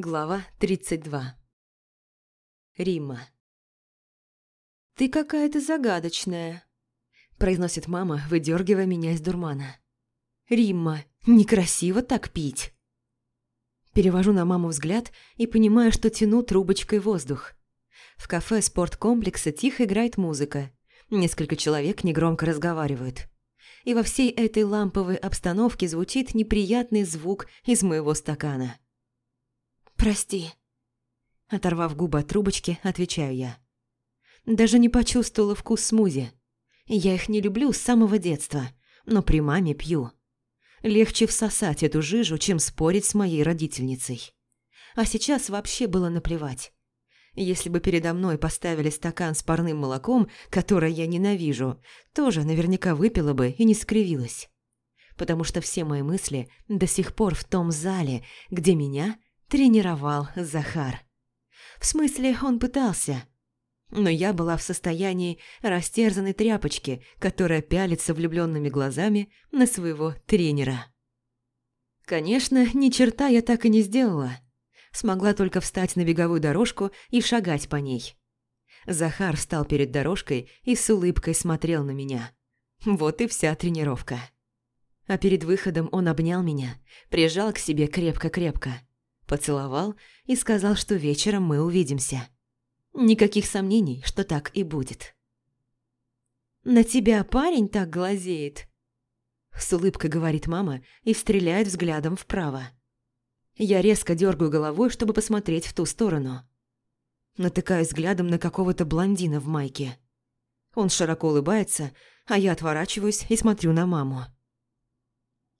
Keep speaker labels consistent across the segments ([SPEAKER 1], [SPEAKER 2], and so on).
[SPEAKER 1] Глава 32 Рима «Ты какая-то загадочная», – произносит мама, выдергивая меня из дурмана. «Римма, некрасиво так пить». Перевожу на маму взгляд и понимаю, что тяну трубочкой воздух. В кафе спорткомплекса тихо играет музыка. Несколько человек негромко разговаривают. И во всей этой ламповой обстановке звучит неприятный звук из моего стакана. «Прости». Оторвав губы от трубочки, отвечаю я. Даже не почувствовала вкус смузи. Я их не люблю с самого детства, но при маме пью. Легче всосать эту жижу, чем спорить с моей родительницей. А сейчас вообще было наплевать. Если бы передо мной поставили стакан с парным молоком, которое я ненавижу, тоже наверняка выпила бы и не скривилась. Потому что все мои мысли до сих пор в том зале, где меня тренировал Захар. В смысле, он пытался. Но я была в состоянии растерзанной тряпочки, которая пялится влюбленными глазами на своего тренера. Конечно, ни черта я так и не сделала. Смогла только встать на беговую дорожку и шагать по ней. Захар встал перед дорожкой и с улыбкой смотрел на меня. Вот и вся тренировка. А перед выходом он обнял меня, прижал к себе крепко-крепко поцеловал и сказал, что вечером мы увидимся. Никаких сомнений, что так и будет. «На тебя парень так глазеет?» С улыбкой говорит мама и стреляет взглядом вправо. Я резко дергаю головой, чтобы посмотреть в ту сторону. Натыкаюсь взглядом на какого-то блондина в майке. Он широко улыбается, а я отворачиваюсь и смотрю на маму.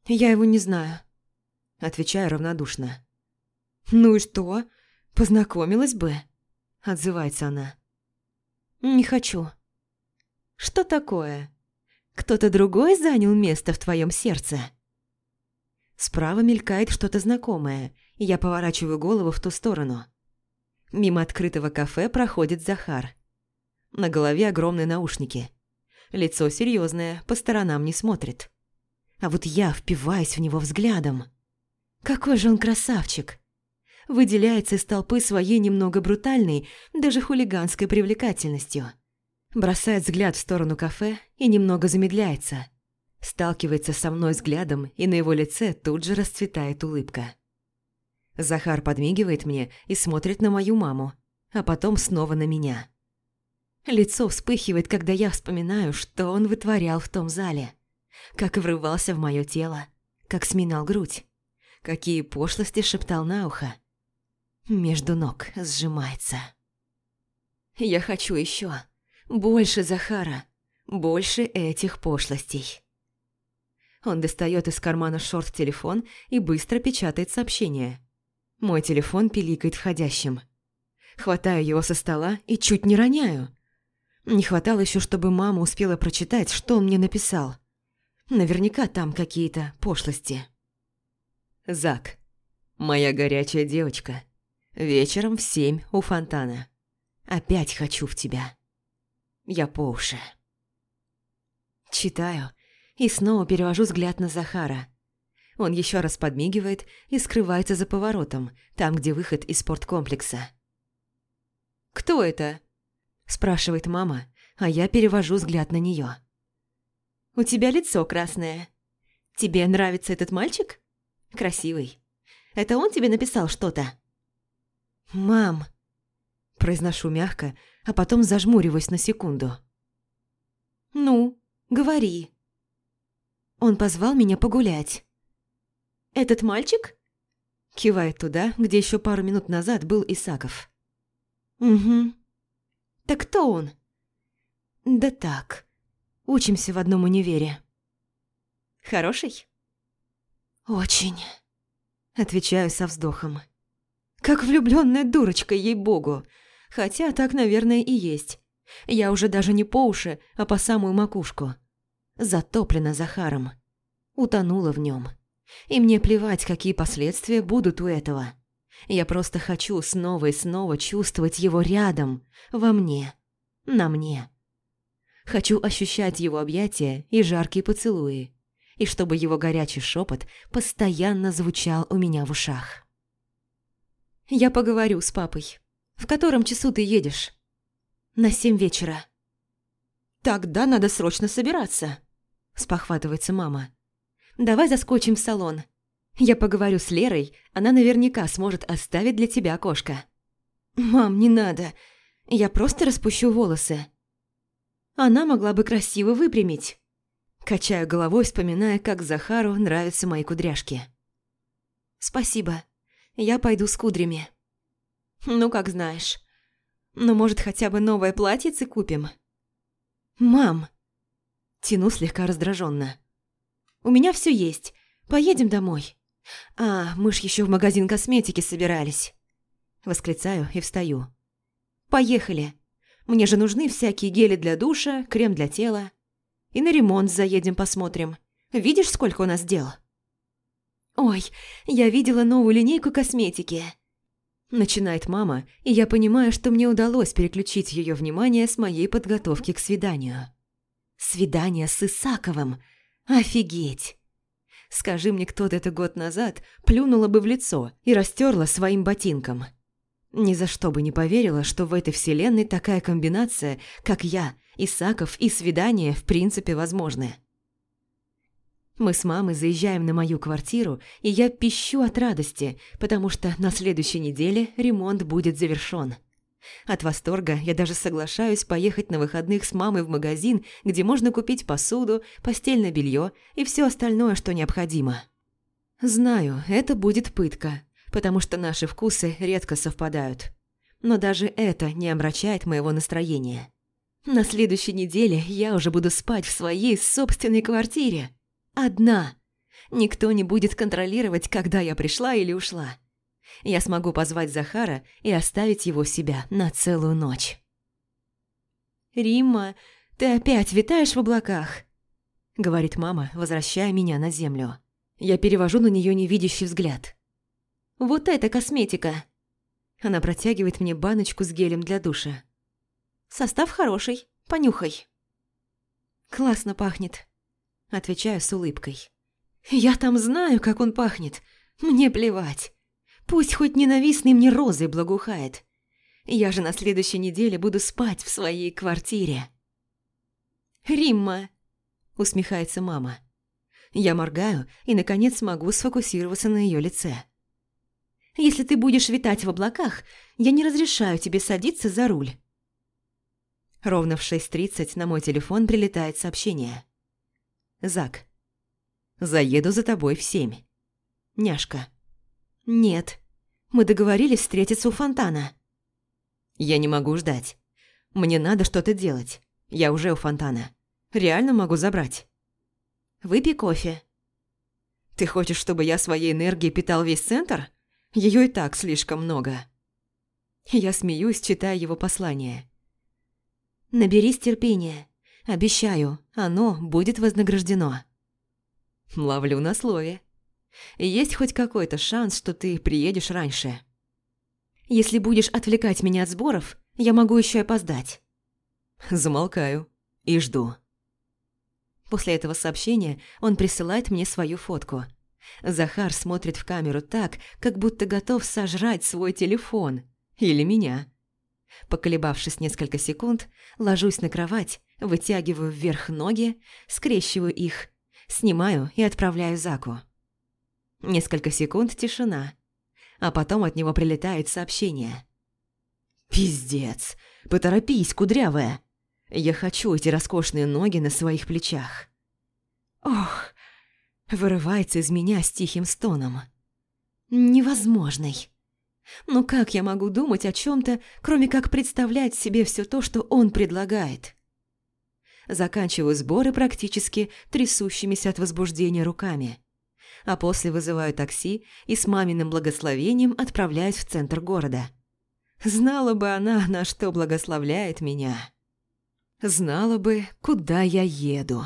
[SPEAKER 1] «Я его не знаю», – отвечаю равнодушно. «Ну и что? Познакомилась бы?» – отзывается она. «Не хочу». «Что такое? Кто-то другой занял место в твоем сердце?» Справа мелькает что-то знакомое, и я поворачиваю голову в ту сторону. Мимо открытого кафе проходит Захар. На голове огромные наушники. Лицо серьезное, по сторонам не смотрит. А вот я впиваюсь в него взглядом. Какой же он красавчик! Выделяется из толпы своей немного брутальной, даже хулиганской привлекательностью. Бросает взгляд в сторону кафе и немного замедляется. Сталкивается со мной взглядом, и на его лице тут же расцветает улыбка. Захар подмигивает мне и смотрит на мою маму, а потом снова на меня. Лицо вспыхивает, когда я вспоминаю, что он вытворял в том зале. Как врывался в мое тело, как сминал грудь, какие пошлости шептал на ухо между ног сжимается. Я хочу еще. Больше Захара. Больше этих пошлостей. Он достает из кармана шорт телефон и быстро печатает сообщение. Мой телефон пиликает входящим. Хватаю его со стола и чуть не роняю. Не хватало еще, чтобы мама успела прочитать, что он мне написал. Наверняка там какие-то пошлости. Зак. Моя горячая девочка. Вечером в семь у фонтана. Опять хочу в тебя. Я по уши. Читаю и снова перевожу взгляд на Захара. Он еще раз подмигивает и скрывается за поворотом, там, где выход из спорткомплекса. «Кто это?» – спрашивает мама, а я перевожу взгляд на нее. «У тебя лицо красное. Тебе нравится этот мальчик? Красивый. Это он тебе написал что-то?» «Мам!» Произношу мягко, а потом зажмуриваюсь на секунду. «Ну, говори». Он позвал меня погулять. «Этот мальчик?» Кивает туда, где еще пару минут назад был Исаков. «Угу. Так кто он?» «Да так. Учимся в одном универе». «Хороший?» «Очень», – отвечаю со вздохом. Как влюбленная дурочка, ей-богу. Хотя так, наверное, и есть. Я уже даже не по уши, а по самую макушку. Затоплена Захаром. Утонула в нем. И мне плевать, какие последствия будут у этого. Я просто хочу снова и снова чувствовать его рядом, во мне, на мне. Хочу ощущать его объятия и жаркие поцелуи, и чтобы его горячий шепот постоянно звучал у меня в ушах. Я поговорю с папой. В котором часу ты едешь? На семь вечера. Тогда надо срочно собираться, спохватывается мама. Давай заскочим в салон. Я поговорю с Лерой, она наверняка сможет оставить для тебя окошко. Мам, не надо. Я просто распущу волосы. Она могла бы красиво выпрямить. Качаю головой, вспоминая, как Захару нравятся мои кудряшки. «Спасибо. Я пойду с кудрями». «Ну, как знаешь. Но, может, хотя бы новое платьице купим?» «Мам!» Тяну слегка раздраженно. «У меня все есть. Поедем домой». «А, мы ж еще в магазин косметики собирались». Восклицаю и встаю. «Поехали. Мне же нужны всякие гели для душа, крем для тела. И на ремонт заедем посмотрим. Видишь, сколько у нас дел?» «Ой, я видела новую линейку косметики». Начинает мама, и я понимаю, что мне удалось переключить ее внимание с моей подготовки к свиданию. Свидание с Исаковым. Офигеть! Скажи мне кто-то это год назад, плюнула бы в лицо и растерла своим ботинком. Ни за что бы не поверила, что в этой вселенной такая комбинация, как я, Исаков и свидание, в принципе, возможны. Мы с мамой заезжаем на мою квартиру, и я пищу от радости, потому что на следующей неделе ремонт будет завершён. От восторга я даже соглашаюсь поехать на выходных с мамой в магазин, где можно купить посуду, постельное белье и все остальное, что необходимо. Знаю, это будет пытка, потому что наши вкусы редко совпадают. Но даже это не омрачает моего настроения. На следующей неделе я уже буду спать в своей собственной квартире. Одна. Никто не будет контролировать, когда я пришла или ушла. Я смогу позвать Захара и оставить его себя на целую ночь. «Римма, ты опять витаешь в облаках», — говорит мама, возвращая меня на землю. Я перевожу на нее невидящий взгляд. «Вот это косметика!» Она протягивает мне баночку с гелем для душа. «Состав хороший, понюхай». «Классно пахнет», — отвечаю с улыбкой. «Я там знаю, как он пахнет. Мне плевать. Пусть хоть ненавистный мне розой благоухает. Я же на следующей неделе буду спать в своей квартире». «Римма!» – усмехается мама. Я моргаю и, наконец, смогу сфокусироваться на ее лице. «Если ты будешь витать в облаках, я не разрешаю тебе садиться за руль». Ровно в 6.30 на мой телефон прилетает сообщение. «Зак, заеду за тобой в семь. Няшка». «Нет. Мы договорились встретиться у фонтана». «Я не могу ждать. Мне надо что-то делать. Я уже у фонтана. Реально могу забрать». «Выпей кофе». «Ты хочешь, чтобы я своей энергией питал весь центр? Ее и так слишком много». Я смеюсь, читая его послание. «Наберись терпения. Обещаю, оно будет вознаграждено». Ловлю на слове есть хоть какой-то шанс, что ты приедешь раньше. Если будешь отвлекать меня от сборов, я могу еще опоздать. Замолкаю и жду. После этого сообщения он присылает мне свою фотку. Захар смотрит в камеру так, как будто готов сожрать свой телефон. Или меня. Поколебавшись несколько секунд, ложусь на кровать, вытягиваю вверх ноги, скрещиваю их, снимаю и отправляю Заку. Несколько секунд тишина, а потом от него прилетает сообщение. «Пиздец! Поторопись, кудрявая! Я хочу эти роскошные ноги на своих плечах!» «Ох!» Вырывается из меня с тихим стоном. «Невозможный!» Ну как я могу думать о чем-то, кроме как представлять себе все то, что он предлагает? Заканчиваю сборы практически трясущимися от возбуждения руками а после вызываю такси и с маминым благословением отправляюсь в центр города. Знала бы она, на что благословляет меня. Знала бы, куда я еду.